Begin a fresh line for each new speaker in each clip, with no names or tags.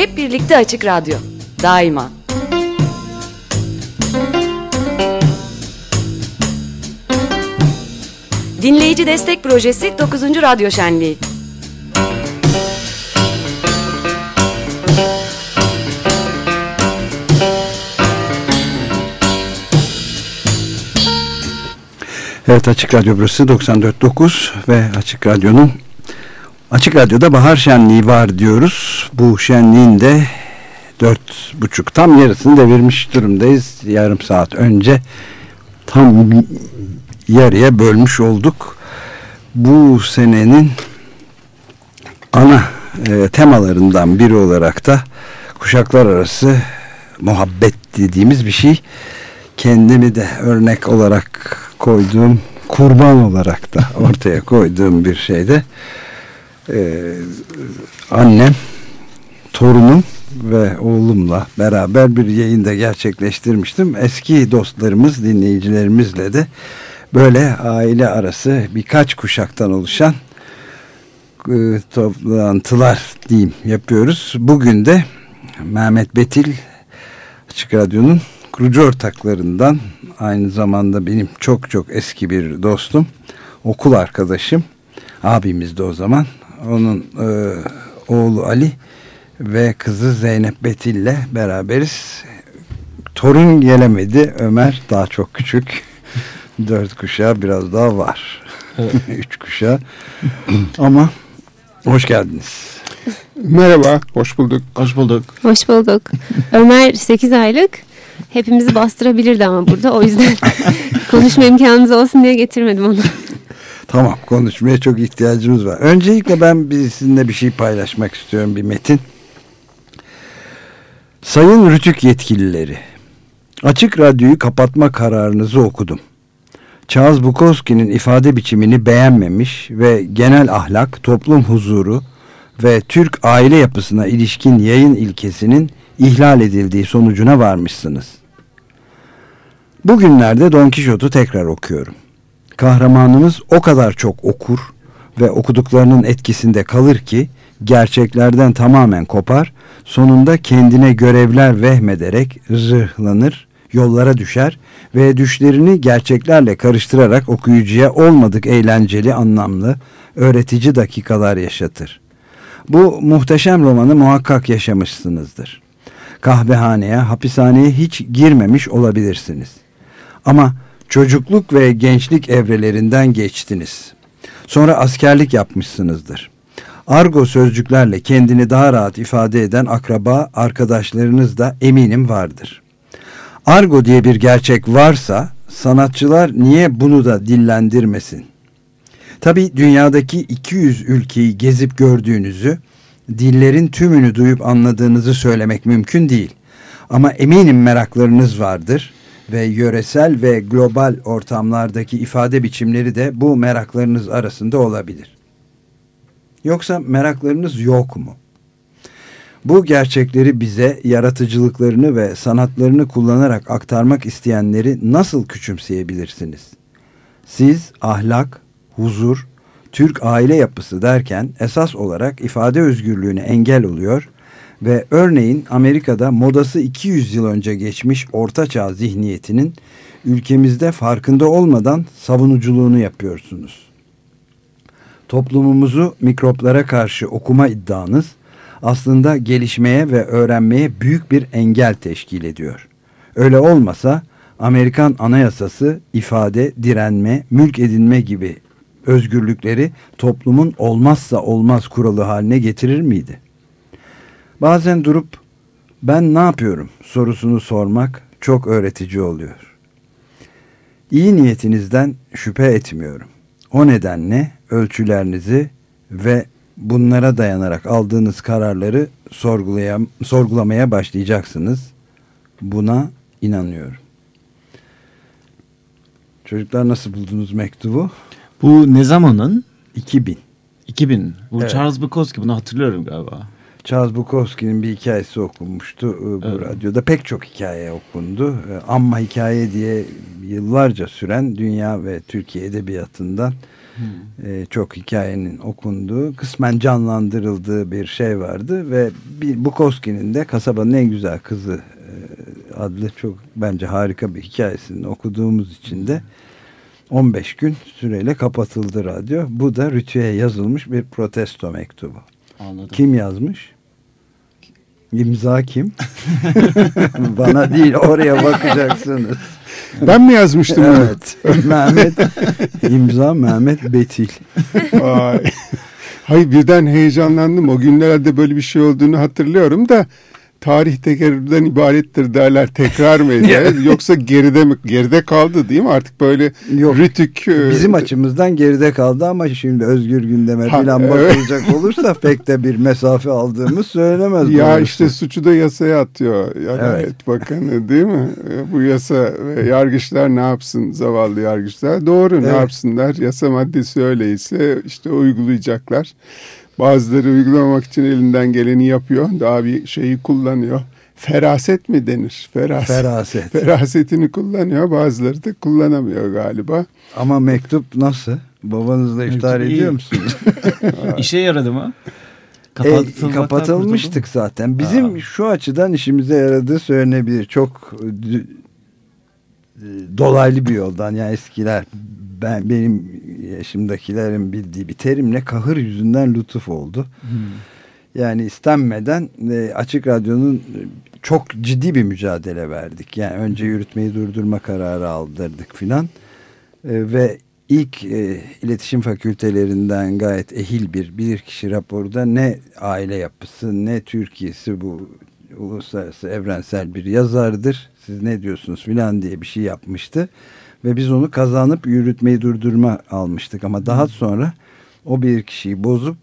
Hep birlikte Açık Radyo. Daima. Dinleyici Destek Projesi 9. Radyo Şenliği.
Evet Açık Radyo burası 94.9 ve Açık Radyo'nun Açık Radyo'da bahar şenliği var diyoruz. Bu şenliğin de dört buçuk tam yarısını devirmiş durumdayız. Yarım saat önce tam yarıya bölmüş olduk. Bu senenin ana e, temalarından biri olarak da kuşaklar arası muhabbet dediğimiz bir şey. Kendimi de örnek olarak koyduğum kurban olarak da ortaya koyduğum bir şeyde ee, annem torunum ve oğlumla beraber bir yayında gerçekleştirmiştim. Eski dostlarımız, dinleyicilerimizle de böyle aile arası birkaç kuşaktan oluşan e, toplantılar diyeyim yapıyoruz. Bugün de Mehmet Betil Açık Radyo'nun kurucu ortaklarından aynı zamanda benim çok çok eski bir dostum, okul arkadaşım, abimiz de o zaman. Onun e, oğlu Ali ve kızı Zeynep Betil'le beraberiz. Torun gelemedi, Ömer daha çok küçük. Dört kuşağı biraz daha var. Evet. Üç kuşağı. Ama hoş geldiniz.
Merhaba, hoş bulduk.
Hoş bulduk.
Hoş bulduk. Ömer 8 aylık. Hepimizi bastırabilirdi ama burada. O yüzden konuşma imkanımız olsun diye getirmedim onu.
Tamam konuşmaya çok ihtiyacımız var. Öncelikle ben sizinle bir şey paylaşmak istiyorum bir metin. Sayın Rütük yetkilileri, açık radyoyu kapatma kararınızı okudum. Charles Bukowski'nin ifade biçimini beğenmemiş ve genel ahlak, toplum huzuru ve Türk aile yapısına ilişkin yayın ilkesinin ihlal edildiği sonucuna varmışsınız. Bugünlerde Don Quixote'u tekrar okuyorum. Kahramanımız o kadar çok okur ve okuduklarının etkisinde kalır ki gerçeklerden tamamen kopar, sonunda kendine görevler vehmederek zırhlanır, yollara düşer ve düşlerini gerçeklerle karıştırarak okuyucuya olmadık eğlenceli, anlamlı, öğretici dakikalar yaşatır. Bu muhteşem romanı muhakkak yaşamışsınızdır. Kahvehaneye, hapishaneye hiç girmemiş olabilirsiniz. Ama çocukluk ve gençlik evrelerinden geçtiniz. Sonra askerlik yapmışsınızdır. Argo sözcüklerle kendini daha rahat ifade eden akraba arkadaşlarınız da eminim vardır. Argo diye bir gerçek varsa sanatçılar niye bunu da dillendirmesin? Tabi dünyadaki 200 ülkeyi gezip gördüğünüzü, dillerin tümünü duyup anladığınızı söylemek mümkün değil. Ama eminim meraklarınız vardır ve yöresel ve global ortamlardaki ifade biçimleri de bu meraklarınız arasında olabilir. Yoksa meraklarınız yok mu? Bu gerçekleri bize yaratıcılıklarını ve sanatlarını kullanarak aktarmak isteyenleri nasıl küçümseyebilirsiniz? Siz ahlak, huzur, Türk aile yapısı derken esas olarak ifade özgürlüğüne engel oluyor ve örneğin Amerika'da modası 200 yıl önce geçmiş ortaçağ zihniyetinin ülkemizde farkında olmadan savunuculuğunu yapıyorsunuz. Toplumumuzu mikroplara karşı okuma iddianız aslında gelişmeye ve öğrenmeye büyük bir engel teşkil ediyor. Öyle olmasa Amerikan anayasası ifade, direnme, mülk edinme gibi özgürlükleri toplumun olmazsa olmaz kuralı haline getirir miydi? Bazen durup ben ne yapıyorum sorusunu sormak çok öğretici oluyor. İyi niyetinizden şüphe etmiyorum. O nedenle ölçülerinizi ve bunlara dayanarak aldığınız kararları sorgulamaya başlayacaksınız. Buna inanıyorum. Çocuklar nasıl buldunuz mektubu?
Bu ne zamanın?
2000.
2000. Bu evet. Charles Bukowski bunu hatırlıyorum galiba.
Charles Bukowski'nin bir hikayesi okunmuştu e, bu evet. radyoda. Pek çok hikaye okundu. E, Amma hikaye diye yıllarca süren dünya ve Türkiye edebiyatından e, çok hikayenin okunduğu, kısmen canlandırıldığı bir şey vardı ve bir Bukowski'nin de kasabanın en güzel kızı adlı çok bence harika bir hikayesini okuduğumuz için de 15 gün süreyle kapatıldı radyo. Bu da Rütü'ye yazılmış bir protesto mektubu.
Anladım.
Kim yazmış? İmza kim? Bana değil oraya bakacaksınız.
Ben mi yazmıştım bunu?
Evet. Mehmet imza Mehmet Betil.
Vay. Hayır birden heyecanlandım. O günlerde böyle bir şey olduğunu hatırlıyorum da tarih tekerrürden ibarettir derler. Tekrar mı eder? Yoksa geride mi? Geride kaldı değil mi? Artık böyle
Yok.
rütük. e,
Bizim açımızdan geride kaldı ama şimdi özgür gündeme
Ha,
falan
evet.
bakılacak olursa pek de bir mesafe aldığımız söylenemez.
Ya
doğrusu.
işte suçu da yasaya atıyor.
Evet.
Evet. Bakanı değil mi? E, Bu yasa ve yargıçlar ne yapsın zavallı yargıçlar? Doğru ne
Evet.
yapsınlar? Yasa maddesi öyleyse işte uygulayacaklar. Bazıları uygulamamak için elinden geleni yapıyor. Daha bir şeyi kullanıyor. Feraset mi denir? Feraset.
Feraset.
Ferasetini kullanıyor. Bazıları da kullanamıyor galiba.
Ama mektup nasıl? Babanızla iftar
Mektup iyi.
ediyor musunuz?
İşe yaradı mı?
E, kapatılmıştık zaten. Bizim
Aa.
şu açıdan işimize yaradığı söylenebilir. Çok dü- dolaylı bir yoldan. Yani eskiler ben benim yaşımdakilerin bildiği bir terimle kahır yüzünden lütuf oldu. Yani istenmeden e, Açık Radyo'nun çok ciddi bir mücadele verdik. Yani önce yürütmeyi durdurma kararı aldırdık filan. E, ve ilk e, iletişim fakültelerinden gayet ehil bir bilirkişi raporda ne aile yapısı ne Türkiye'si bu uluslararası evrensel bir yazardır. Siz ne diyorsunuz filan diye bir şey yapmıştı. Ve biz onu kazanıp yürütmeyi durdurma almıştık. Ama daha sonra o bir kişiyi bozup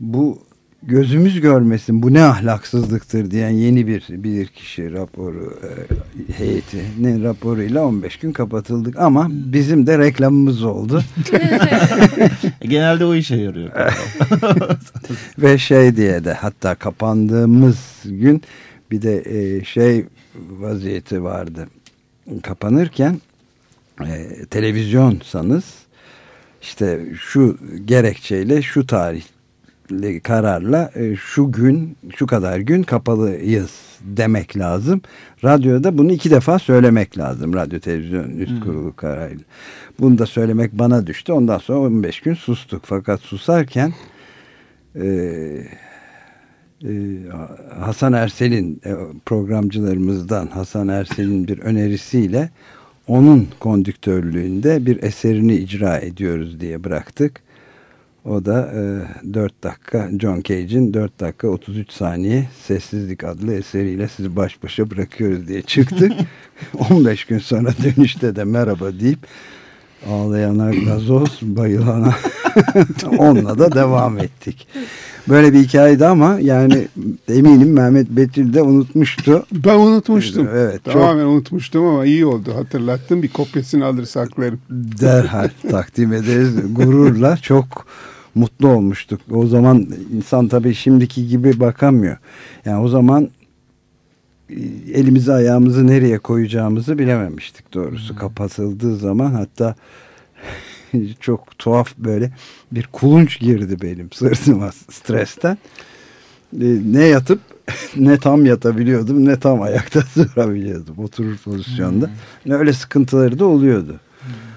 bu gözümüz görmesin bu ne ahlaksızlıktır diyen yeni bir bilirkişi raporu e, heyetinin raporuyla 15 gün kapatıldık. Ama bizim de reklamımız oldu.
Genelde o işe yarıyor.
ve şey diye de hatta kapandığımız gün bir de e, şey vaziyeti vardı. Kapanırken e, televizyonsanız işte şu gerekçeyle şu tarihli kararla e, şu gün şu kadar gün kapalıyız demek lazım. Radyoda bunu iki defa söylemek lazım. Radyo televizyon üst kurulu kararıyla. Bunu da söylemek bana düştü. Ondan sonra 15 gün sustuk. Fakat susarken e, e, Hasan Ersel'in e, programcılarımızdan Hasan Ersel'in bir önerisiyle onun kondüktörlüğünde bir eserini icra ediyoruz diye bıraktık. O da e, 4 dakika John Cage'in 4 dakika 33 saniye Sessizlik adlı eseriyle sizi baş başa bırakıyoruz diye çıktık. 15 gün sonra dönüşte de merhaba deyip ağlayana gazoz, bayılana onunla da devam ettik. Böyle bir hikayeydi ama yani eminim Mehmet Betül de unutmuştu.
Ben unutmuştum.
Evet, çok-
Tamamen unutmuştum ama iyi oldu. Hatırlattın. Bir kopyasını alır saklarım.
derhal takdim ederiz. Gururla çok mutlu olmuştuk. O zaman insan tabii şimdiki gibi bakamıyor. Yani o zaman e, elimizi ayağımızı nereye koyacağımızı bilememiştik doğrusu. Kapatıldığı zaman hatta çok tuhaf böyle bir kulunç girdi benim sırtıma stresten. E, Ne yatıp ne tam yatabiliyordum ne tam ayakta durabiliyordum oturur pozisyonda. Ne öyle sıkıntıları da oluyordu.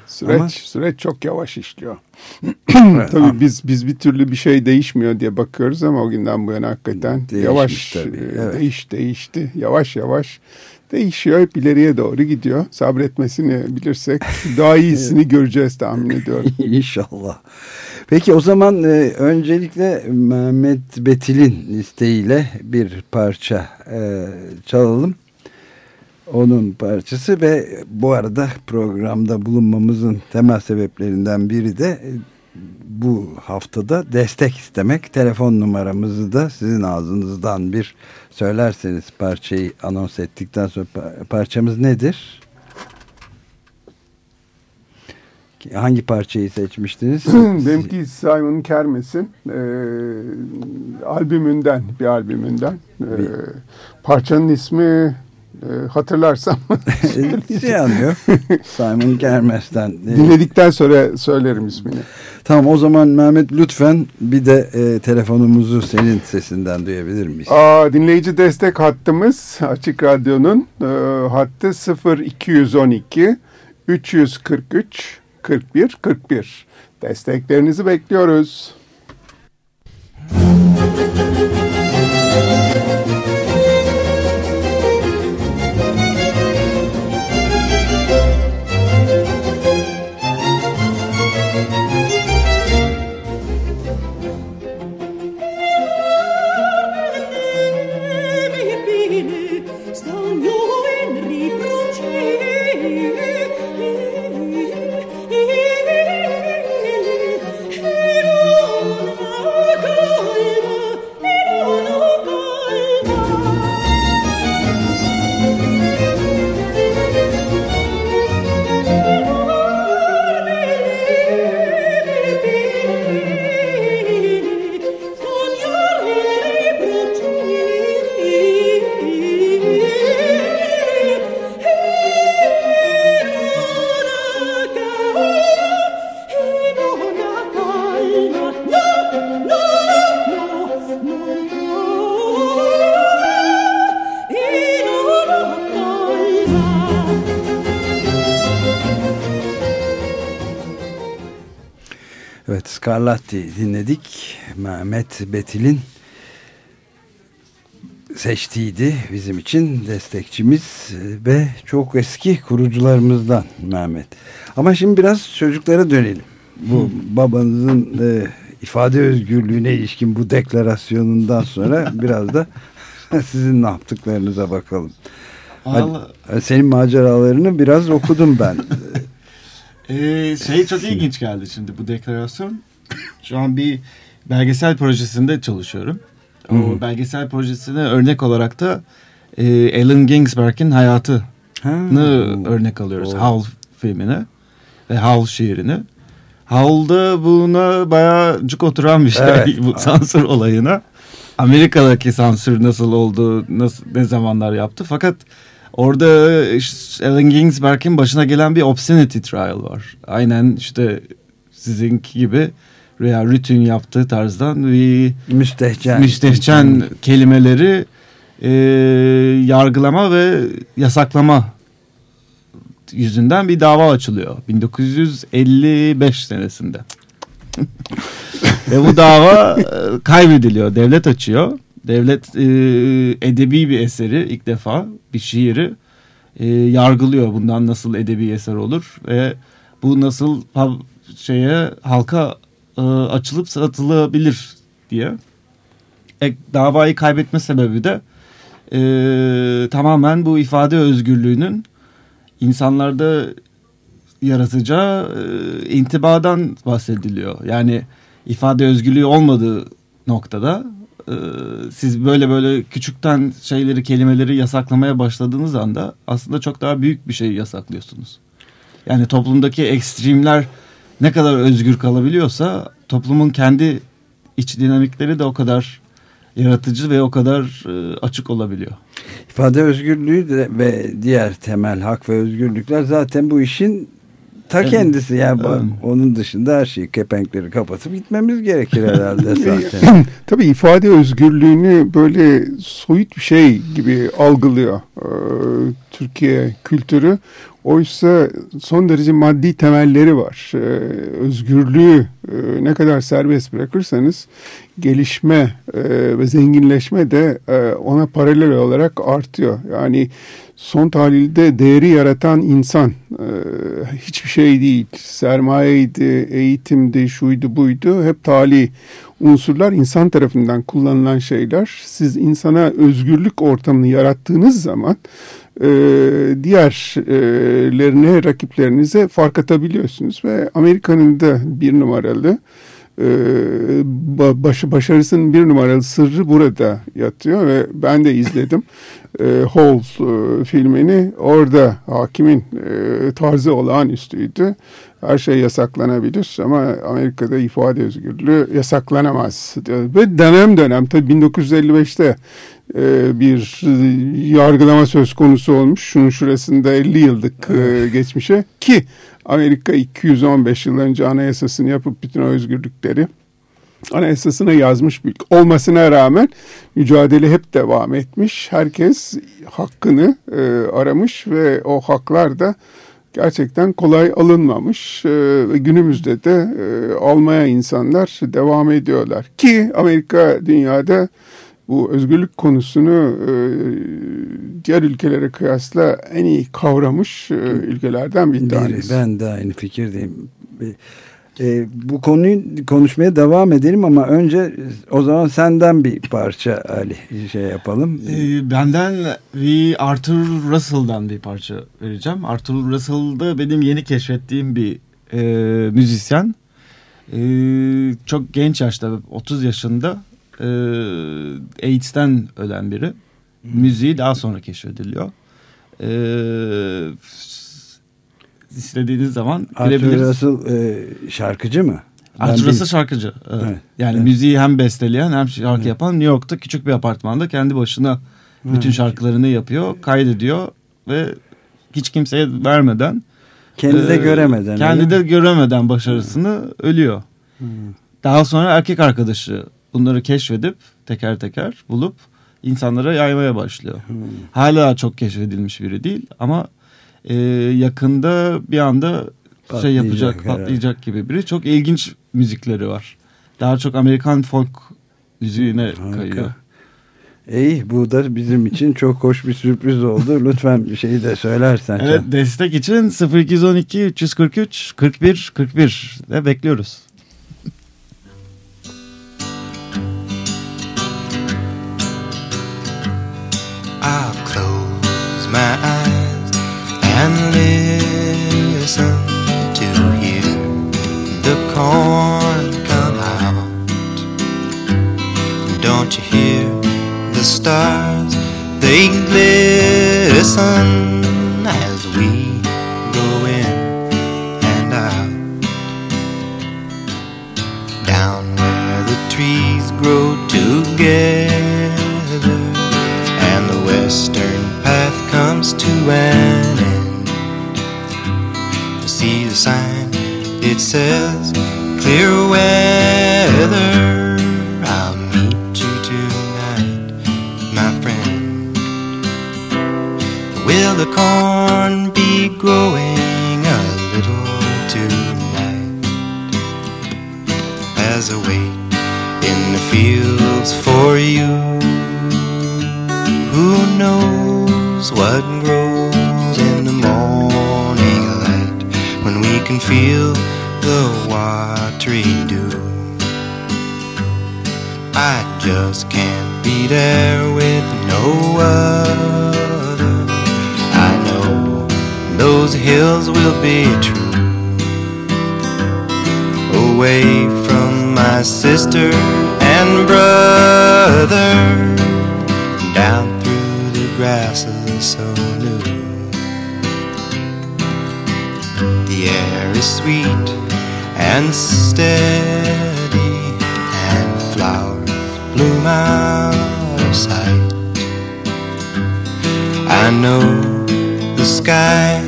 Süreç
Ama-
süreç çok yavaş işliyor. tabii biz biz bir türlü bir şey değişmiyor diye bakıyoruz ama o günden bu yana hakikaten
Değişmiş
yavaş
tabii,
e,
evet.
değiş değişti. Yavaş yavaş değişiyor. Hep ileriye doğru gidiyor. Sabretmesini bilirsek daha iyisini göreceğiz tahmin ediyorum.
İnşallah. Peki o zaman e, öncelikle Mehmet Betil'in isteğiyle bir parça e, çalalım. Onun parçası ve bu arada programda bulunmamızın temel sebeplerinden biri de bu haftada destek istemek. Telefon numaramızı da sizin ağzınızdan bir söylerseniz parçayı anons ettikten sonra pa- parçamız nedir? Hangi parçayı seçmiştiniz?
Benimki Simon Kermes'in e, albümünden bir albümünden. E, parçanın ismi hatırlarsam
şey anlıyor. Simon Kermes'ten.
dinledikten sonra söylerim ismini.
Tamam o zaman Mehmet lütfen bir de e, telefonumuzu senin sesinden duyabilir miyiz?
Aa, dinleyici destek hattımız Açık Radyo'nun e, hattı 0212 343 41 41. Desteklerinizi bekliyoruz.
Evet Scarlatti dinledik. Mehmet Betil'in seçtiğiydi bizim için destekçimiz ve çok eski kurucularımızdan Mehmet. Ama şimdi biraz çocuklara dönelim. Bu babanızın e, ifade özgürlüğüne ilişkin bu deklarasyonundan sonra biraz da sizin ne yaptıklarınıza bakalım. Hadi, senin maceralarını biraz okudum ben.
Ee, şey çok ilginç geldi şimdi bu deklarasyon. Şu an bir belgesel projesinde çalışıyorum. O belgesel projesine örnek olarak da e, Allen Ginsberg'in hayatını
Ha.
örnek alıyoruz.
Doğru.
Howl filmini ve Howl şiirini. Howl'da buna bayağı cuk oturan bir şey
Evet.
bu sansür olayına. Amerika'daki sansür nasıl oldu, nasıl ne zamanlar yaptı. Fakat orada işte Allen Ginsberg'in başına gelen bir obscenity trial var. Aynen işte sizinki gibi veya Rütün yaptığı tarzdan bir
Müstehcen.
müstehcen kelimeleri e, yargılama ve yasaklama yüzünden bir dava açılıyor 1955 senesinde. ve bu dava e, kaybediliyor. Devlet açıyor. Devlet e, edebi bir eseri ilk defa bir şiiri e, yargılıyor. Bundan nasıl edebi eser olur ve bu nasıl şeye halka e, açılıp satılabilir diye. E, davayı kaybetme sebebi de e, tamamen bu ifade özgürlüğünün insanlarda yaratacağı e, intibadan bahsediliyor. Yani ifade özgürlüğü olmadığı noktada e, siz böyle böyle küçükten şeyleri kelimeleri yasaklamaya başladığınız anda aslında çok daha büyük bir şey yasaklıyorsunuz. Yani toplumdaki ekstremler ne kadar özgür kalabiliyorsa toplumun kendi iç dinamikleri de o kadar yaratıcı ve o kadar e, açık olabiliyor.
İfade özgürlüğü de ve diğer temel hak ve özgürlükler zaten bu işin ta
Evet.
kendisi. Yani
Evet.
onun dışında her şeyi kepenkleri kapatıp gitmemiz gerekir herhalde zaten.
Tabii ifade özgürlüğünü böyle soyut bir şey gibi algılıyor e, Türkiye kültürü. Oysa son derece maddi temelleri var. E, özgürlüğü e, ne kadar serbest bırakırsanız gelişme e, ve zenginleşme de e, ona paralel olarak artıyor. Yani son tahlilde değeri yaratan insan hiçbir şey değil. Sermayeydi, eğitimdi, şuydu buydu. Hep tali unsurlar insan tarafından kullanılan şeyler. Siz insana özgürlük ortamını yarattığınız zaman e, diğerlerine, rakiplerinize fark atabiliyorsunuz. Ve Amerika'nın da bir numaralı e, ba- baş, başarısının bir numaralı sırrı burada yatıyor ve ben de izledim. e, Hall e, filmini. Orada hakimin e, tarzı olağanüstüydü. Her şey yasaklanabilir ama Amerika'da ifade özgürlüğü yasaklanamaz. Ve dönem dönem tabii 1955'te e, bir yargılama söz konusu olmuş. Şunun şurasında 50 yıllık e, geçmişe ki Amerika 215 yıl önce anayasasını yapıp bütün o özgürlükleri anayasasına yazmış olmasına rağmen mücadele hep devam etmiş. Herkes hakkını e, aramış ve o haklar da gerçekten kolay alınmamış. E, günümüzde de e, almaya insanlar devam ediyorlar. Ki Amerika dünyada bu özgürlük konusunu e, diğer ülkelere kıyasla en iyi kavramış e, ülkelerden bir tanesi.
Ben de aynı fikirdeyim. E, bu konuyu konuşmaya devam edelim ama önce o zaman senden bir parça Ali şey yapalım.
E, benden bir Arthur Russell'dan bir parça vereceğim. Arthur Russell da benim yeni keşfettiğim bir e, müzisyen. E, çok genç yaşta 30 yaşında e, AIDS'ten ölen biri. Müziği daha sonra keşfediliyor. E, istediğiniz zaman
Arthur Russell e, şarkıcı mı?
Arthur Russell şarkıcı. Evet. Evet. Yani evet. müziği hem besteleyen hem şarkı evet. yapan New York'ta küçük bir apartmanda kendi başına bütün evet. şarkılarını yapıyor, kaydediyor ve hiç kimseye vermeden
kendi de e, göremeden
kendi de göremeden başarısını hmm. ölüyor. Hmm. Daha sonra erkek arkadaşı bunları keşfedip teker teker bulup insanlara yaymaya başlıyor. Hmm. Hala çok keşfedilmiş biri değil ama e, yakında bir anda patlayacak, şey yapacak, patlayacak gibi biri. Çok ilginç müzikleri var. Daha çok Amerikan folk müziğine Harika. kayıyor.
İyi bu da bizim için çok hoş bir sürpriz oldu. Lütfen bir şeyi de söylersen.
Evet destek için 0212 343 41 41 de bekliyoruz. I'll close my eyes corn come out. Don't you hear the stars? They glisten as we go in and out. Down where the trees grow together and the western path comes to an end see the sign. It says clear weather. I'll meet you tonight, my friend. Will the corn be growing a little tonight? As I wait in the fields for you, who knows what grows in the morning? Light when we can feel the dew. I just can't be there with no other. I know those hills will be true. Away from my sister and brother, down through the grasses so new. The air is sweet and steady, and flowers bloom out of sight. I know the sky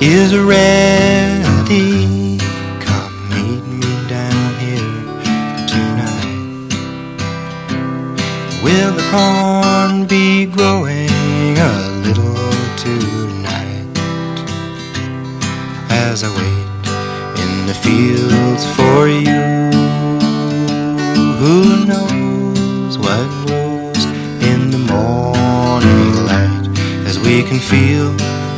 is ready. Come meet me down here tonight. Will the corn fields for you. Who knows what grows in the morning light as we can feel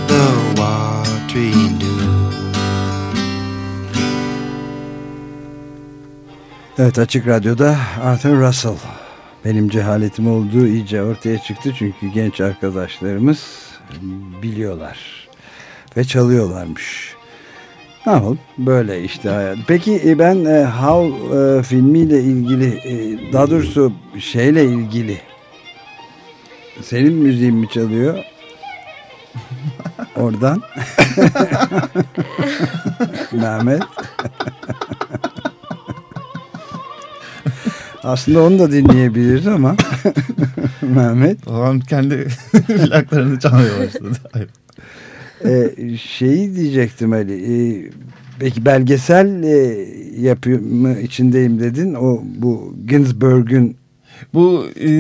the watery dew.
Evet Açık Radyo'da Arthur Russell. Benim cehaletim olduğu iyice ortaya çıktı çünkü genç arkadaşlarımız biliyorlar ve çalıyorlarmış. Ne yapalım? Böyle işte hayat. Peki e, ben e, How e, filmiyle ilgili e, daha doğrusu şeyle ilgili Senin müziğin mi çalıyor? Oradan. Mehmet. Aslında onu da dinleyebiliriz ama Mehmet.
O an kendi plaklarını çalmaya başladı.
E, şeyi diyecektim Ali. E, peki belgesel e, yapımı içindeyim dedin. O bu Ginsberg'ün
Bu e,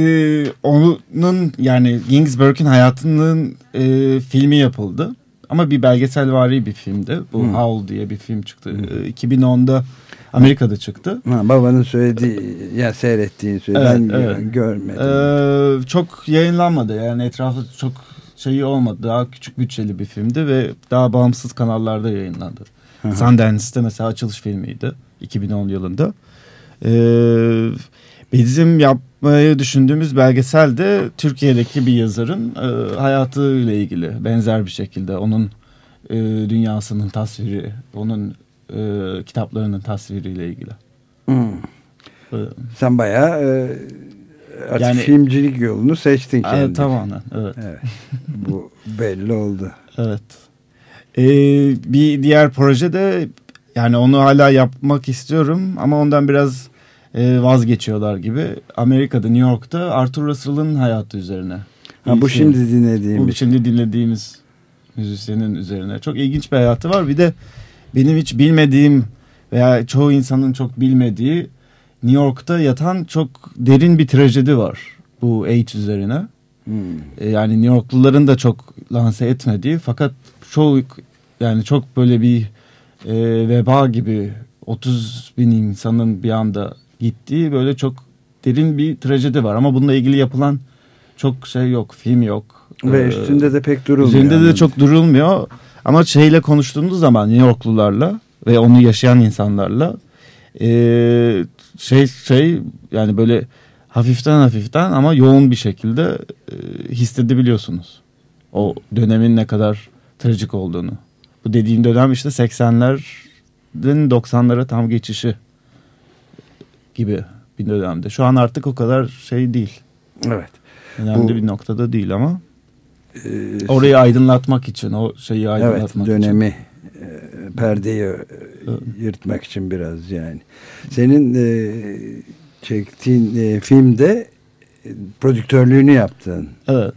onun yani Ginsberg'in hayatının e, filmi yapıldı. Ama bir belgeselvari bir filmdi. Bu
Hmm.
Howl diye bir film çıktı. E, 2010'da Amerika'da çıktı.
ha, babanın söylediği ya seyrettiğini söyledi.
Evet,
ben
evet.
görmedim.
Ee, çok yayınlanmadı yani etrafı çok şeyi olmadı. Daha küçük bütçeli bir filmdi ve daha bağımsız kanallarda yayınlandı. Sundance'de mesela açılış filmiydi 2010 yılında. Ee, bizim yapmayı düşündüğümüz belgesel de Türkiye'deki bir yazarın e, hayatıyla ilgili benzer bir şekilde onun e, dünyasının tasviri, onun e, kitaplarının tasviriyle ilgili.
Hmm.
Ee,
Sen bayağı e, artık
Yani-
filmcilik yolunu seçtin
evet,
kendin.
tamamen evet.
Evet. Bu belli oldu.
Evet. Ee, bir diğer proje de yani onu hala yapmak istiyorum ama ondan biraz e, vazgeçiyorlar gibi. Amerika'da New York'ta Arthur Russell'ın hayatı üzerine.
Ha, bu
film.
şimdi dinlediğimiz.
Bu şimdi dinlediğimiz müzisyenin üzerine. Çok ilginç bir hayatı var. Bir de benim hiç bilmediğim veya çoğu insanın çok bilmediği New York'ta yatan çok derin bir trajedi var. Bu AIDS üzerine.
Hmm.
E, yani New Yorkluların da çok lanse etmediği fakat çoğu yani çok böyle bir e, veba gibi 30 bin insanın bir anda gittiği böyle çok derin bir trajedi var ama bununla ilgili yapılan çok şey yok film yok.
Ve
Ee,
üstünde de pek durulmuyor.
Üzerinde de
anladım.
çok durulmuyor ama şeyle konuştuğunuz zaman New Yorklularla ve onu yaşayan insanlarla e, şey şey yani böyle hafiften hafiften ama yoğun bir şekilde e, hissedebiliyorsunuz. O dönemin ne kadar trajik olduğunu. Bu dediğim dönem işte 80'lerin 90'lara tam geçişi gibi bir dönemde. Şu an artık o kadar şey değil.
Evet.
Önemli
Bu-
bir noktada değil ama
Ee,
orayı aydınlatmak için o şeyi
evet
aydınlatmak için.
dönemi e, perdeyi e, yırtmak için biraz yani. Senin e, çektiğin e, filmde e, prodüktörlüğünü yaptığın
Evet.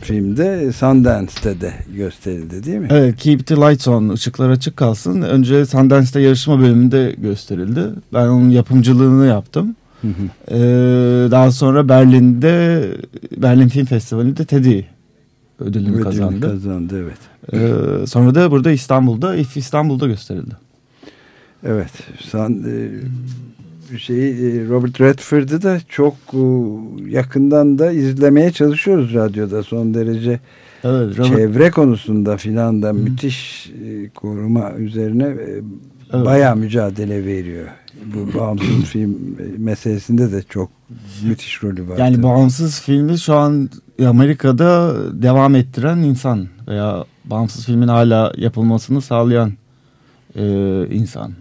filmde Sundance'te de gösterildi değil mi?
Evet Keep the Lights On ışıklar açık kalsın. Önce Sundance'da yarışma bölümünde gösterildi. Ben onun yapımcılığını yaptım.
Hı hı.
Ee, daha sonra Berlin'de Berlin Film Festivali'nde Teddy ödülünü
Ödülünü
kazandı.
kazandı evet.
Ee, sonra da burada İstanbul'da If İstanbul'da gösterildi.
Evet. San, e, şey e, Robert Redford'u da çok e, yakından da izlemeye çalışıyoruz radyoda son derece
Evet, Robert,
çevre konusunda filan da müthiş koruma üzerine
Evet.
bayağı mücadele veriyor. Bu bağımsız film meselesinde de çok müthiş rolü var.
yani bağımsız filmi şu an Amerika'da devam ettiren insan veya bağımsız filmin hala yapılmasını sağlayan e, insan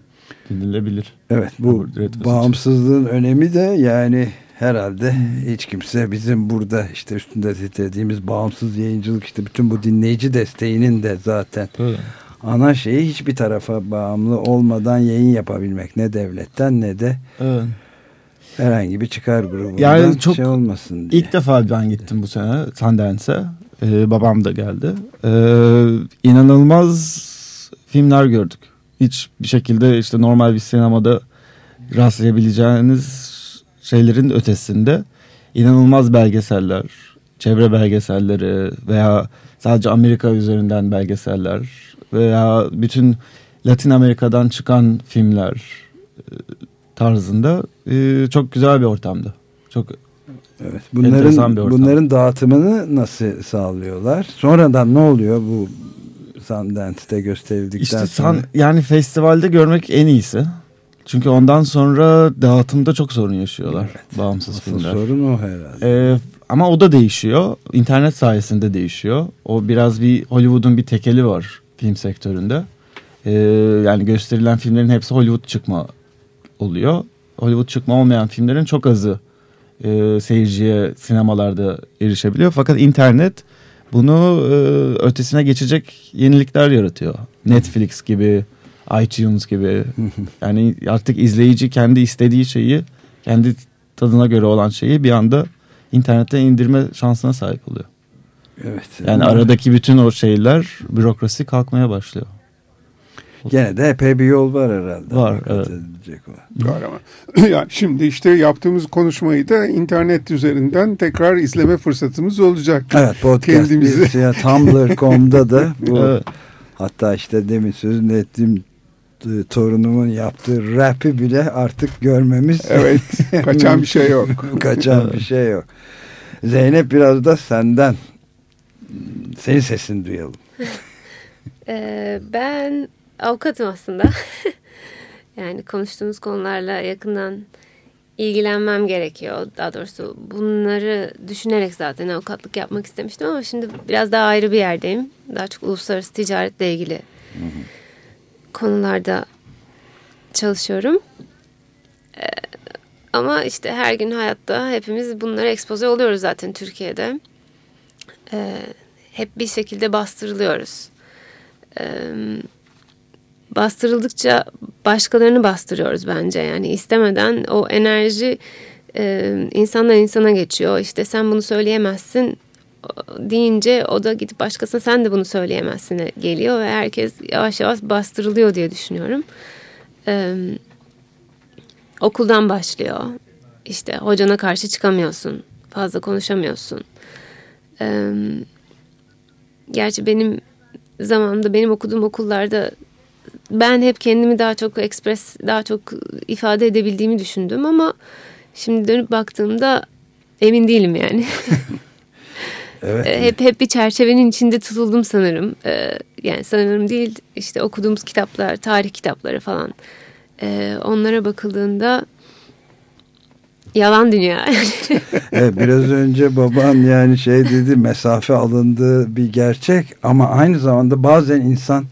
denilebilir.
Evet bu bağımsızlığın önemi de yani herhalde hiç kimse bizim burada işte üstünde titrediğimiz bağımsız yayıncılık işte bütün bu dinleyici desteğinin de zaten
Evet.
ana şeyi hiçbir tarafa bağımlı olmadan yayın yapabilmek ne devletten ne de
Evet.
Herhangi bir çıkar grubundan
Yani çok
şey olmasın diye.
İlk defa ben gittim bu sene Sundance'e. Ee, babam da geldi. Ee, inanılmaz filmler gördük. Hiç bir şekilde işte normal bir sinemada rastlayabileceğiniz şeylerin ötesinde inanılmaz belgeseller, çevre belgeselleri veya sadece Amerika üzerinden belgeseller veya bütün Latin Amerika'dan çıkan filmler tarzında e, çok güzel bir ortamdı. Çok
Evet.
Enteresan
Bunların
bir ortam.
bunların dağıtımını nasıl sağlıyorlar? Sonradan ne oluyor bu Sundance'te gösterildikten
İşte
sonra?
san, yani festivalde görmek en iyisi. Çünkü ondan sonra dağıtımda çok sorun yaşıyorlar bağımsız
Asıl
filmler.
sorun o herhalde.
Ee, ama o da değişiyor. İnternet sayesinde değişiyor. O biraz bir Hollywood'un bir tekeli var film sektöründe. Ee, yani gösterilen filmlerin hepsi Hollywood çıkma oluyor. Hollywood çıkma olmayan filmlerin çok azı e, seyirciye sinemalarda erişebiliyor. Fakat internet bunu e, ötesine geçecek yenilikler yaratıyor. Netflix gibi, iTunes gibi. yani artık izleyici kendi istediği şeyi, kendi tadına göre olan şeyi bir anda internette indirme şansına sahip oluyor.
Evet.
Yani aradaki bütün o şeyler bürokrasi kalkmaya başlıyor.
Gene de epey bir yol var herhalde.
Var, evet.
Var ama. Yani şimdi işte yaptığımız konuşmayı da internet üzerinden tekrar izleme fırsatımız olacak.
Evet podcast
Kendimizi-
biz ya Tumblr.com'da da bu
Evet.
hatta işte demin sözünü ettiğim e, torunumun yaptığı rap'i bile artık görmemiz
Evet, kaçan bir şey yok.
kaçan bir şey yok. Zeynep biraz da senden senin sesini duyalım.
Ee, ben avukatım aslında. yani konuştuğumuz konularla yakından ilgilenmem gerekiyor. Daha doğrusu bunları düşünerek zaten avukatlık yapmak istemiştim ama şimdi biraz daha ayrı bir yerdeyim. Daha çok uluslararası ticaretle ilgili konularda çalışıyorum. Ee, ama işte her gün hayatta hepimiz bunlara ekspoze oluyoruz zaten Türkiye'de. Ee, hep bir şekilde bastırılıyoruz. Ee, bastırıldıkça başkalarını bastırıyoruz bence. Yani istemeden o enerji e, insandan insana geçiyor. İşte sen bunu söyleyemezsin deyince o da gidip başkasına sen de bunu söyleyemezsin geliyor ve herkes yavaş yavaş bastırılıyor diye düşünüyorum. Ee, okuldan başlıyor. İşte hocana karşı çıkamıyorsun. Fazla konuşamıyorsun. Ee, gerçi benim zamanımda benim okuduğum okullarda ben hep kendimi daha çok ekspres, daha çok ifade edebildiğimi düşündüm ama şimdi dönüp baktığımda emin değilim yani.
Evet.
Ee, hep hep bir çerçevenin içinde tutuldum sanırım. Ee, yani sanırım değil işte okuduğumuz kitaplar, tarih kitapları falan. Ee, onlara bakıldığında yalan dünya.
Evet, biraz önce baban yani şey dedi mesafe alındığı bir gerçek ama aynı zamanda bazen insan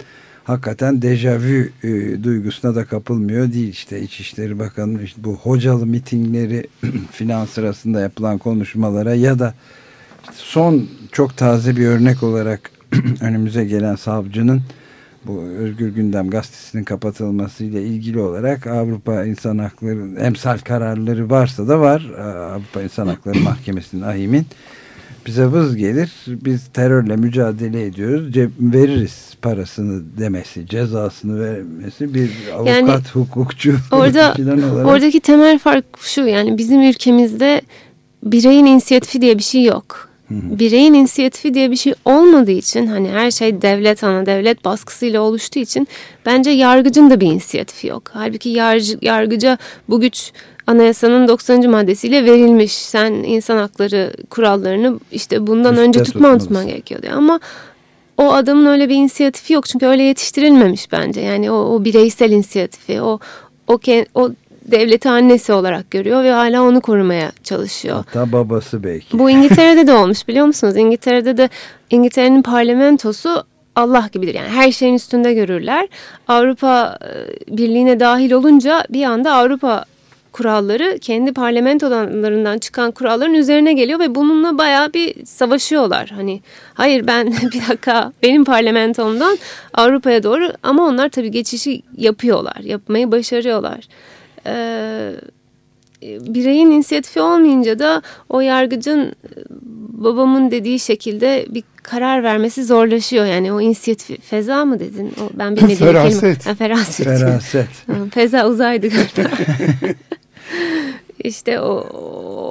hakikaten dejavü e, duygusuna da kapılmıyor değil işte. İçişleri Bakanı işte bu hocalı mitingleri filan sırasında yapılan konuşmalara ya da işte son çok taze bir örnek olarak önümüze gelen savcının bu Özgür Gündem gazetesinin kapatılmasıyla ilgili olarak Avrupa İnsan Hakları emsal kararları varsa da var. Avrupa İnsan Hakları Mahkemesi'nin ahimin bize vız gelir biz terörle mücadele ediyoruz ceb veririz parasını demesi cezasını vermesi bir avukat
Yani
hukukçu
orada
olarak
oradaki temel fark şu yani bizim ülkemizde bireyin inisiyatifi diye bir şey yok. Bireyin inisiyatifi diye bir şey olmadığı için hani her şey devlet ana devlet baskısıyla oluştuğu için bence yargıcın da bir inisiyatifi yok. Halbuki yargı, yargıca bu güç anayasanın 90. maddesiyle verilmiş. Sen insan hakları kurallarını işte bundan
Üstte
önce tutman tutman gerekiyor diyor. Ama o adamın öyle bir inisiyatifi yok çünkü öyle yetiştirilmemiş bence. Yani o, o bireysel inisiyatifi, o o o devleti annesi olarak görüyor ve hala onu korumaya çalışıyor.
hatta babası belki
Bu İngiltere'de de olmuş biliyor musunuz? İngiltere'de de İngiltere'nin parlamentosu Allah gibidir. Yani her şeyin üstünde görürler. Avrupa e, Birliği'ne dahil olunca bir anda Avrupa kuralları kendi parlamentolarından çıkan kuralların üzerine geliyor ve bununla bayağı bir savaşıyorlar. Hani hayır ben bir dakika benim parlamentomdan Avrupa'ya doğru ama onlar tabii geçişi yapıyorlar. Yapmayı başarıyorlar. Ee, bireyin inisiyatifi olmayınca da o yargıcın e, babamın dediği şekilde bir karar vermesi zorlaşıyor. Yani o inisiyatifi feza mı dedin? O, ben bilmediğim bir kelime.
Feraset.
Ha, feraset.
feraset
Feza uzaydı galiba. işte o,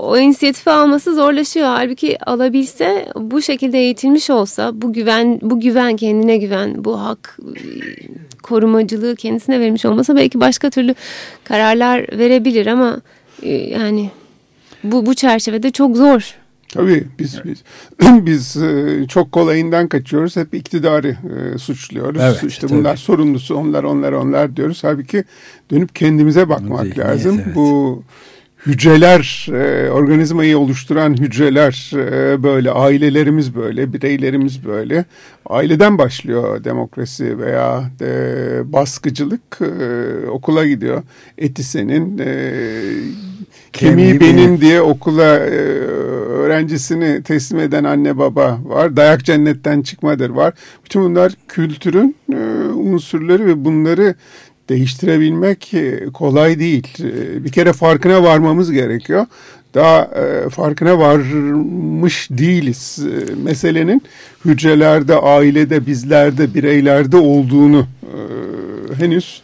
o inisiyatifi alması zorlaşıyor. Halbuki alabilse bu şekilde eğitilmiş olsa bu güven bu güven kendine güven bu hak e, korumacılığı kendisine verilmiş olmasa belki başka türlü kararlar verebilir ama e, yani bu bu çerçevede çok zor.
Tabii biz biz biz e, çok kolayından kaçıyoruz. Hep iktidarı e, suçluyoruz.
Evet,
işte
tabii.
bunlar sorumlusu, onlar onlar onlar diyoruz. Halbuki dönüp kendimize bakmak
Zihniyet,
lazım.
evet.
Bu hücreler, e, organizmayı oluşturan hücreler e, böyle, ailelerimiz böyle, bireylerimiz böyle. Aileden başlıyor demokrasi veya e, baskıcılık e, okula gidiyor. Eti senin, e, kemiği benim. diye okula e, öğrencisini teslim eden anne baba var. Dayak cennetten çıkmadır var. Bütün bunlar kültürün e, unsurları ve bunları değiştirebilmek e, kolay değil. E, Bir kere farkına varmamız gerekiyor. Daha e, farkına varmış değiliz. Meselenin hücrelerde, ailede, bizlerde, bireylerde olduğunu henüz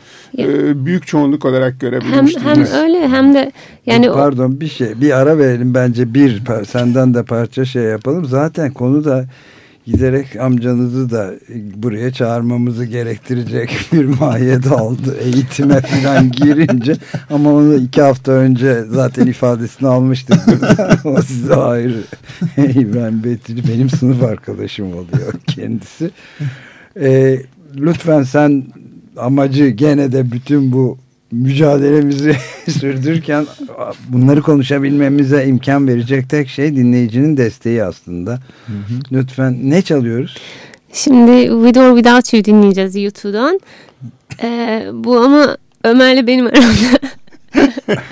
büyük çoğunluk olarak
Hem,
görebilmiş
hem
değiliz.
öyle hem de yani o,
Pardon bir şey bir ara verelim bence bir senden de parça şey yapalım. Zaten konu da giderek amcanızı da buraya çağırmamızı gerektirecek bir mahiyet aldı. Eğitime falan girince ama onu iki hafta önce zaten ifadesini almıştık burada. o size ayrı. İbrahim Betili benim sınıf arkadaşım oluyor kendisi. Ee, lütfen sen amacı gene de bütün bu mücadelemizi sürdürürken bunları konuşabilmemize imkan verecek tek şey dinleyicinin desteği aslında. Lütfen ne çalıyoruz?
şimdi With or Without You dinleyeceğiz YouTube'dan. Ee, bu ama Ömer'le benim aramda.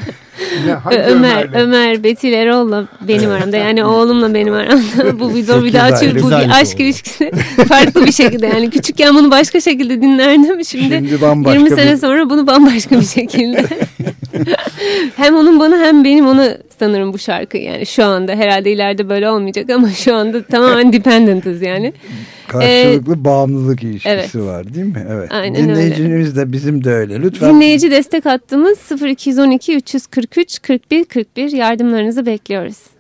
Ömer,
Ömer'le?
Ömer, Betül Erol'la benim aramda. Yani oğlumla benim aramda. bu With or
Sekiz
Without You
aylık
bu bir aşk
oldu.
ilişkisi. Farklı bir şekilde yani. Küçükken bunu başka şekilde dinlerdim. Şimdi,
Şimdi bambaşka
20 sene
bir-
sonra bunu bambaşka bir şekilde. hem onun bana hem benim ona sanırım bu şarkı. Yani şu anda herhalde ileride böyle olmayacak ama şu anda tamamen dependent'ız yani.
Karşılıklı bağımlılık ilişkisi
evet.
var değil mi? Evet.
Aynen öyle.
Dinleyicimiz de bizim de öyle. Lütfen
Dinleyici destek hattımız 0212 343 41 41 yardımlarınızı bekliyoruz.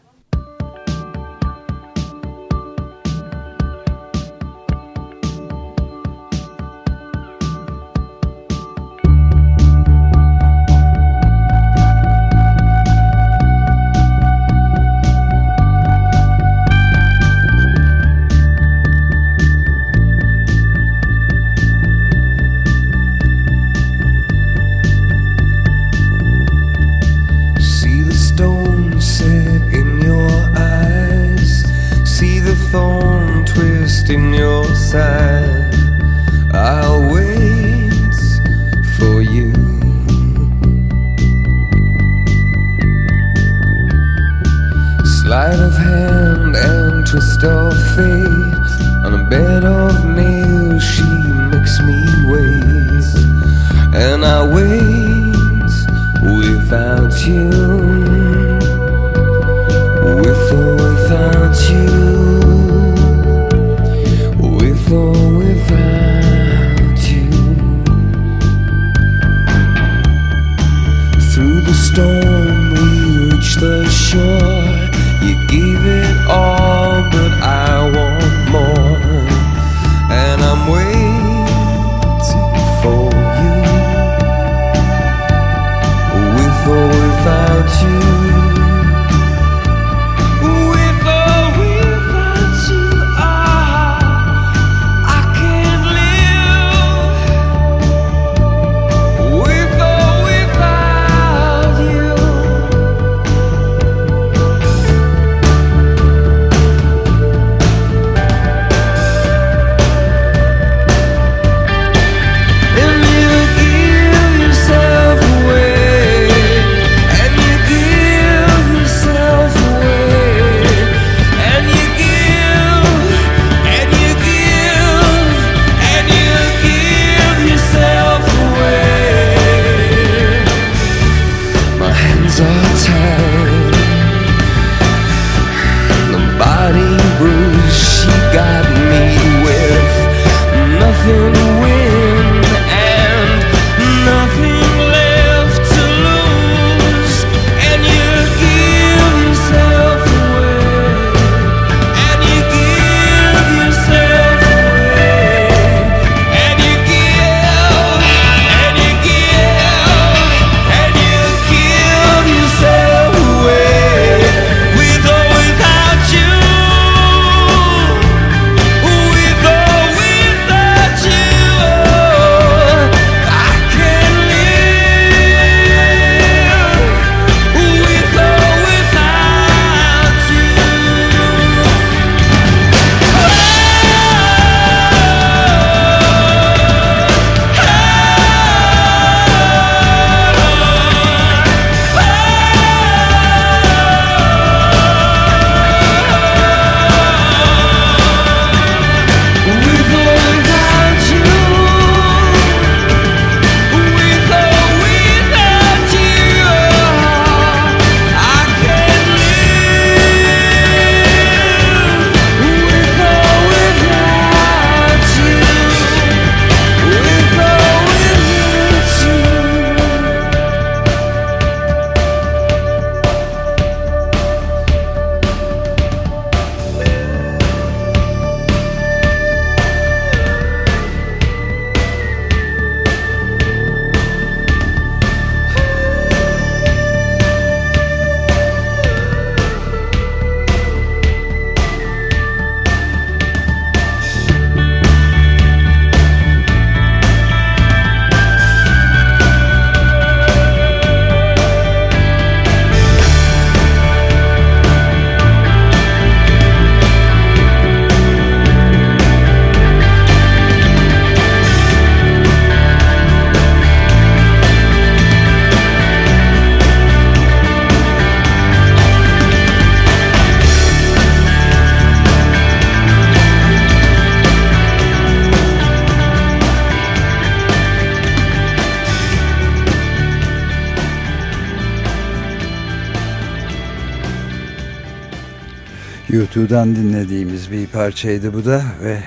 YouTube'dan dinlediğimiz bir parçaydı bu da ve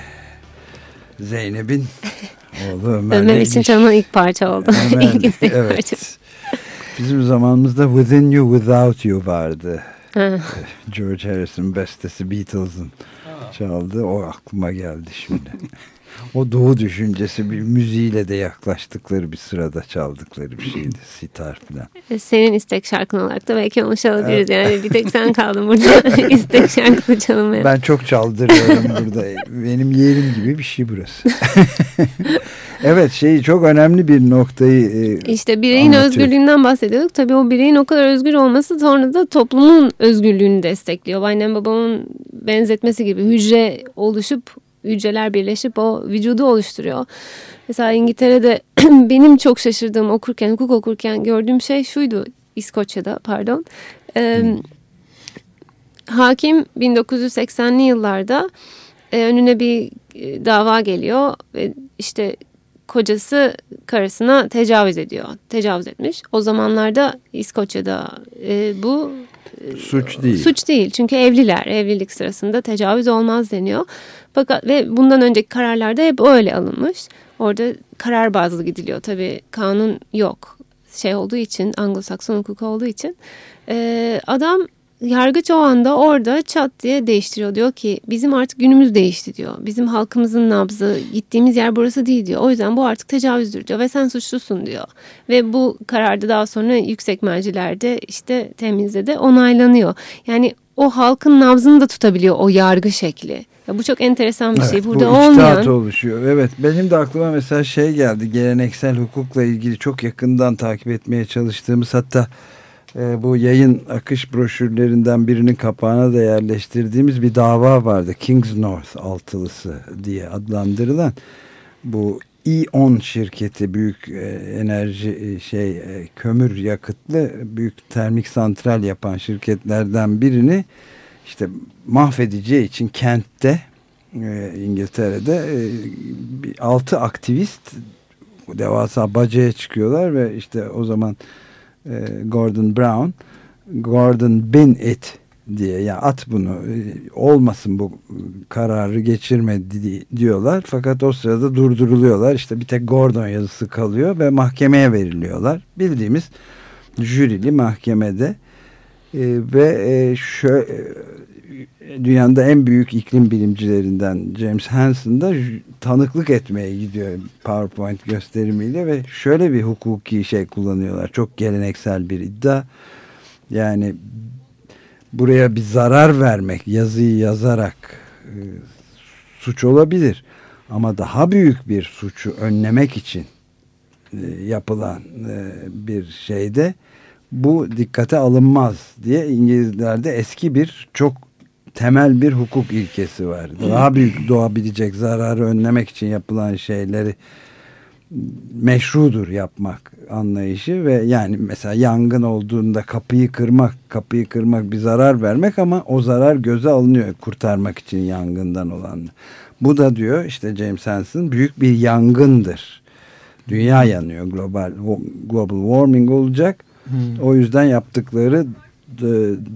Zeynep'in oğlu Ömer
Ömer için çalınan ilk parça oldu.
Ömer,
İlk
evet.
parçası.
Bizim zamanımızda Within You Without You vardı. George Harrison bestesi Beatles'ın çaldı. O aklıma geldi şimdi. o doğu düşüncesi bir müziğiyle de yaklaştıkları bir sırada çaldıkları bir şeydi. Sitar falan.
Senin istek şarkın olarak da belki onu çalabiliriz. Yani bir tek sen kaldın burada istek şarkını çalmaya.
Ben çok çaldırıyorum burada. Benim yerim gibi bir şey burası. evet şeyi çok önemli bir noktayı e,
İşte bireyin
Anlatıyor.
özgürlüğünden bahsediyorduk. Tabii o bireyin o kadar özgür olması sonra da toplumun özgürlüğünü destekliyor. Annem babamın benzetmesi gibi hücre oluşup hücreler birleşip o vücudu oluşturuyor. Mesela İngiltere'de benim çok şaşırdığım okurken, hukuk okurken gördüğüm şey şuydu. İskoçya'da pardon. Ee, Hakim 1980'li yıllarda e, önüne bir e, dava geliyor ve işte kocası karısına tecavüz ediyor. Tecavüz etmiş. O zamanlarda İskoçya'da e, bu
suç değil.
suç değil. Çünkü evliler. Evlilik sırasında tecavüz olmaz deniyor. Fakat ve bundan önceki kararlarda hep öyle alınmış. Orada karar bazlı gidiliyor. Tabii kanun yok. Şey olduğu için Anglo-Sakson hukuku olduğu için. E, adam yargıç o anda orada çat diye değiştiriyor. Diyor ki bizim artık günümüz değişti diyor. Bizim halkımızın nabzı gittiğimiz yer burası değil diyor. O yüzden bu artık tecavüzdür diyor ve sen suçlusun diyor. Ve bu kararda daha sonra yüksek mercilerde işte temizde de onaylanıyor. Yani o halkın nabzını da tutabiliyor o yargı şekli. Ya bu çok enteresan bir şey.
Evet,
Burada
bu
olmayan
oluşuyor. Evet benim de aklıma mesela şey geldi. Geleneksel hukukla ilgili çok yakından takip etmeye çalıştığımız hatta e, bu yayın akış broşürlerinden birinin kapağına da yerleştirdiğimiz bir dava vardı. Kings North altılısı diye adlandırılan bu E.ON şirketi büyük e, enerji e, şey e, kömür yakıtlı büyük termik santral yapan şirketlerden birini işte mahvedeceği için kentte İngiltere'de e, bir altı aktivist devasa bacaya çıkıyorlar ve işte o zaman e, Gordon Brown Gordon bin it diye ya at bunu e, olmasın bu kararı geçirme di- diyorlar. Fakat o sırada durduruluyorlar. İşte bir tek Gordon yazısı kalıyor ve mahkemeye veriliyorlar. Bildiğimiz jürili mahkemede. E, ve e, şö e, dünyanın en büyük iklim bilimcilerinden James Hansen da tanıklık etmeye gidiyor PowerPoint gösterimiyle ve şöyle bir hukuki şey kullanıyorlar. Çok geleneksel bir iddia. Yani buraya bir zarar vermek, yazıyı yazarak e, suç olabilir. Ama daha büyük bir suçu önlemek için e, yapılan e, bir şeyde bu dikkate alınmaz diye İngilizlerde eski bir çok temel bir hukuk ilkesi var. Daha büyük doğabilecek zararı önlemek için yapılan şeyleri meşrudur yapmak anlayışı ve yani mesela yangın olduğunda kapıyı kırmak, kapıyı kırmak bir zarar vermek ama o zarar göze alınıyor kurtarmak için yangından olan. Bu da diyor işte James Hansen büyük bir yangındır. Dünya yanıyor global global warming olacak. O yüzden yaptıkları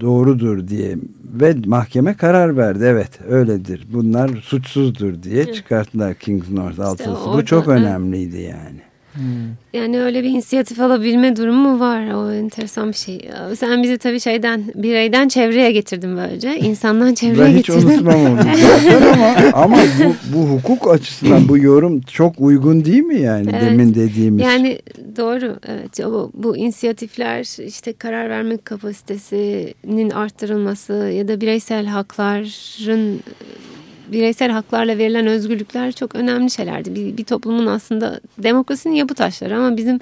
doğrudur diye ve mahkeme karar verdi. Evet öyledir. Bunlar suçsuzdur diye çıkarttılar Kings North altılısı. Bu
orada,
çok önemliydi yani.
Yani öyle bir inisiyatif alabilme durumu var. O enteresan bir şey. Sen bizi tabii şeyden, bireyden çevreye getirdin böylece. İnsandan çevreye
Ben hiç
getirdin.
unutmam onu zaten ama, ama bu, bu hukuk açısından bu yorum çok uygun değil mi yani
Evet.
demin dediğimiz?
Yani doğru evet bu, bu inisiyatifler işte karar verme kapasitesinin arttırılması ya da bireysel hakların bireysel haklarla verilen özgürlükler çok önemli şeylerdi. Bir, bir toplumun aslında demokrasinin yapı taşları ama bizim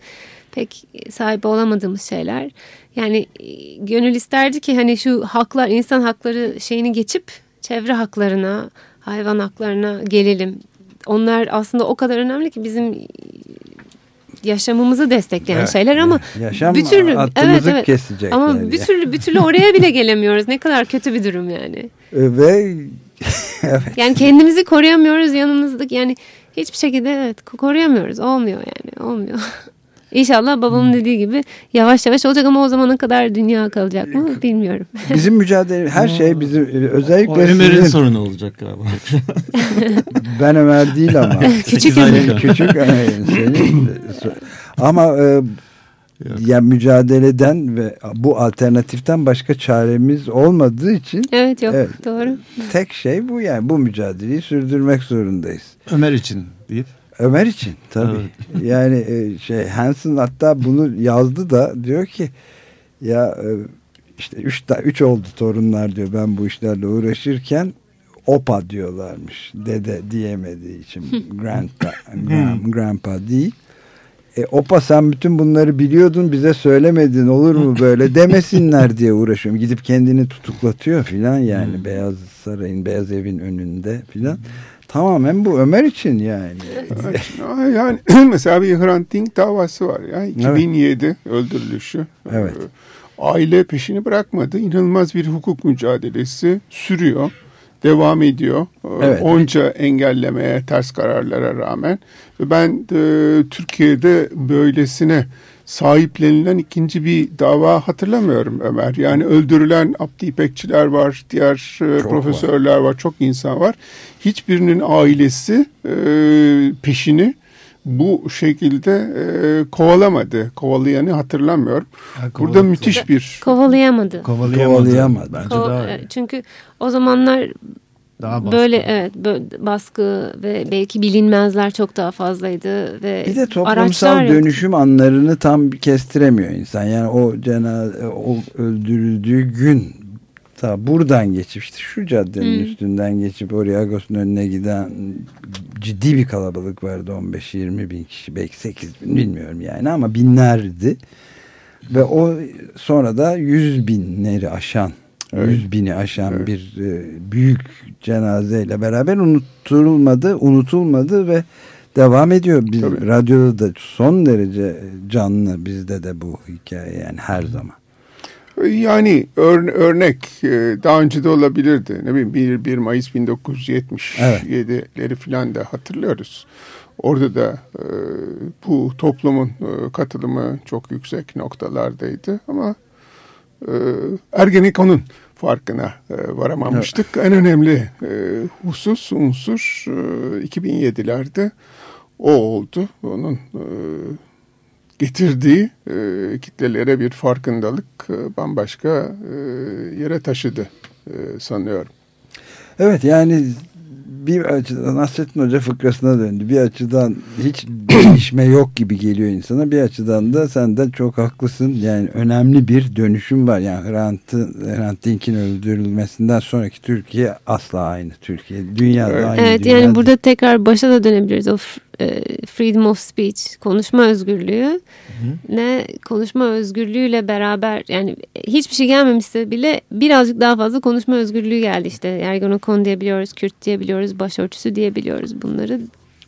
pek sahip olamadığımız şeyler. Yani e, gönül isterdi ki hani şu haklar insan hakları şeyini geçip çevre haklarına, hayvan haklarına gelelim. Onlar aslında o kadar önemli ki bizim yaşamımızı destekleyen
Evet,
şeyler ama
evet. Yaşam
bir türlü
hattımızı kesecekler
Ama bir
ya.
türlü bir türlü oraya bile gelemiyoruz. Ne kadar kötü bir durum yani.
E, Ve evet.
Yani kendimizi koruyamıyoruz yanımızdaki yani hiçbir şekilde evet koruyamıyoruz. Olmuyor yani olmuyor. İnşallah babamın dediği gibi yavaş yavaş olacak ama o zamana kadar dünya kalacak mı bilmiyorum.
Bizim mücadele her şey bizim
O
özellikle
Ömer'in
sizin,
sorunu olacak galiba.
ben Ömer değil ama
Küçük
Ömer.
küçük Ömer, senin ama e, ya mücadeleden ve bu alternatiften başka çaremiz olmadığı için
Evet yok
Evet.
doğru.
tek şey bu yani bu mücadeleyi sürdürmek zorundayız.
Ömer için deyip.
Ömer için tabii. Yani e, şey Hansen hatta bunu yazdı da diyor ki ya e, işte üç, ta- üç oldu torunlar diyor ben bu işlerle uğraşırken opa diyorlarmış dede diyemediği için grandpa, grand, grandpa değil. E, opa sen bütün bunları biliyordun bize söylemedin olur mu böyle demesinler diye uğraşıyorum. Gidip kendini tutuklatıyor filan yani Beyaz Saray'ın Beyaz Evin önünde filan. Tamamen bu Ömer için yani.
Yani mesela bir Hrant Dink davası var ya 2007 öldürülüşü.
Evet.
Ee, Aile peşini bırakmadı. İnanılmaz bir hukuk mücadelesi sürüyor. Devam ediyor. Ee,
Evet.
Onca engellemeye, ters kararlara rağmen. Ben e, Türkiye'de böylesine sahiplenilen ikinci bir dava hatırlamıyorum Ömer. Yani öldürülen Abdi İpekçiler var, diğer e,
Çok
profesörler var. çok insan var. Hiçbirinin ailesi e, peşini bu şekilde e, kovalamadı. Kovalayanı hatırlamıyorum. Burada müthiş bir
Kovalayamadı.
Kovalayamadı.
Kovalayamadı.
Bence
Ko-
daha,
e, çünkü o zamanlar
daha baskın.
böyle evet böyle baskı ve belki bilinmezler çok daha fazlaydı ve
Bir de toplumsal
araçlar yoktu.
dönüşüm anlarını tam kestiremiyor insan. Yani o cenaze o öldürüldüğü gün ta buradan geçip işte şu caddenin
Hmm.
üstünden geçip oraya Agos'un önüne giden ciddi bir kalabalık vardı 15-20 bin kişi belki 8 bin bilmiyorum yani ama binlerdi ve o sonra da 100 binleri aşan
Evet.
100 bini aşan
Evet.
bir e, büyük cenazeyle beraber unutulmadı, unutulmadı ve devam ediyor. Biz
Tabii.
radyoda da son derece canlı bizde de bu hikaye yani her zaman.
Yani ör- örnek e, daha önce de olabilirdi. Ne bileyim 1, 1 Mayıs 1977'leri falan da hatırlıyoruz. Orada da e, bu toplumun e, katılımı çok yüksek noktalardaydı ama e, Ergenekon'un farkına e, varamamıştık. En önemli e, husus, unsur e, 2007'lerde o oldu. Onun e, getirdiği e, kitlelere bir farkındalık e, bambaşka e, yere taşıdı e, sanıyorum.
Evet yani bir açıdan Nasrettin Hoca fıkrasına döndü. Bir açıdan hiç değişme yok gibi geliyor insana. Bir açıdan da sen de çok haklısın. Yani önemli bir dönüşüm var. Yani Hrant'ın, Hrant Dink'in öldürülmesinden sonraki Türkiye asla aynı Türkiye. Dünyada
Evet.
aynı
Evet
dünya
yani
değil.
burada tekrar başa da dönebiliriz. O freedom of speech, konuşma özgürlüğü ne konuşma özgürlüğüyle beraber yani hiçbir şey gelmemişse bile birazcık daha fazla konuşma özgürlüğü geldi işte. Ergonokon diyebiliyoruz, Kürt diyebiliyoruz, başörtüsü diyebiliyoruz bunları.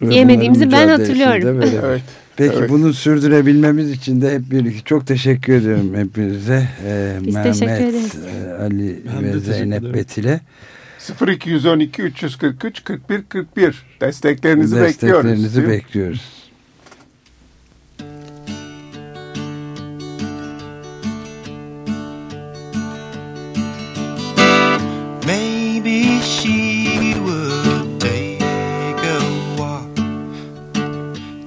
Diyemediğimizi ben hatırlıyorum.
Evet.
Peki
Evet.
bunu sürdürebilmemiz için de hep birlikte çok teşekkür ediyorum hepinize. Ee,
Biz
Mehmet,
teşekkür ederiz.
e, Ali
Ben
ve
teşekkür
Zeynep
ederim.
Betile.
0212 343 41 41 desteklerinizi bekliyoruz.
Desteklerinizi
mi?
bekliyoruz.
Maybe she would take a walk,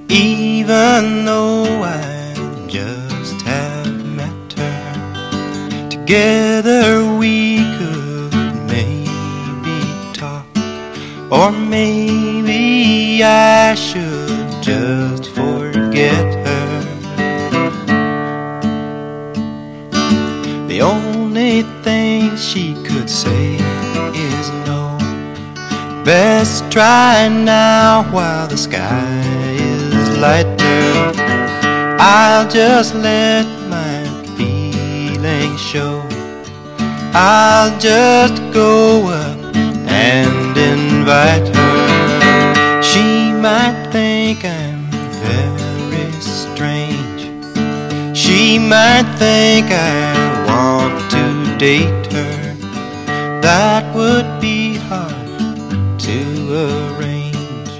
even though I just have met her. Together we or maybe I should just forget her. The only thing she could say is no. Best try now while the sky is lighter. I'll just let my feelings show. I'll just go up invite her. She might think I'm very strange. She might think I want to date her. That would be hard to arrange.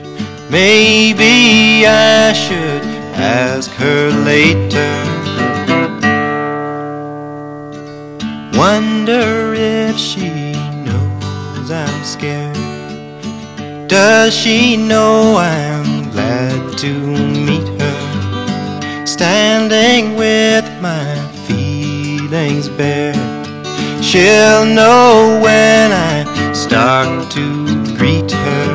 Maybe I should ask her later. Wonder if she knows I'm scared. Does she know I'm glad to meet her? Standing with my feelings bare. She'll know when I start to greet her.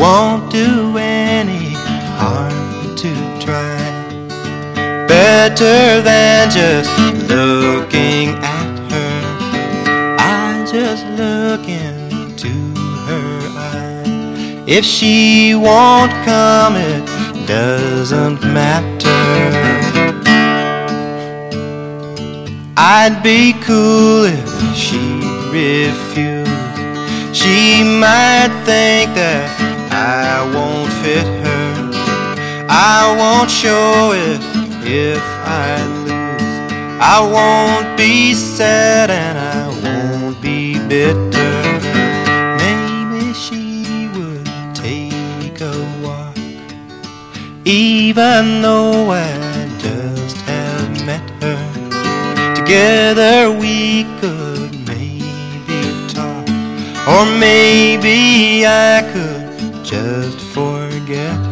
Won't do any harm to try. Better than just looking at look into her eye. If she won't come, it doesn't matter. I'd be cool if she refused. She might think that I won't fit her. I won't show it if I lose. I won't be sad and I won't be bitter. Even though I just have met her. Together we could maybe talk, or maybe I could just forget